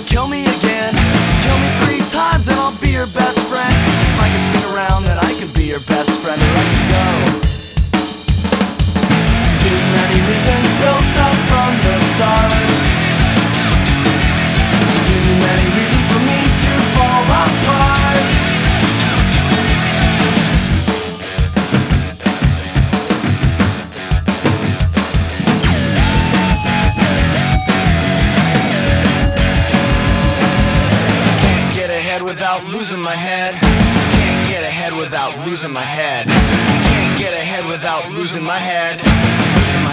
you'll kill me again. Kill me three times and I'll be your best friend. If I can stick around, then I can be your best friend. Or I can go. Too many reasons built losing my head. Can't get ahead without losing my head. Can't get ahead without losing my head. Losing my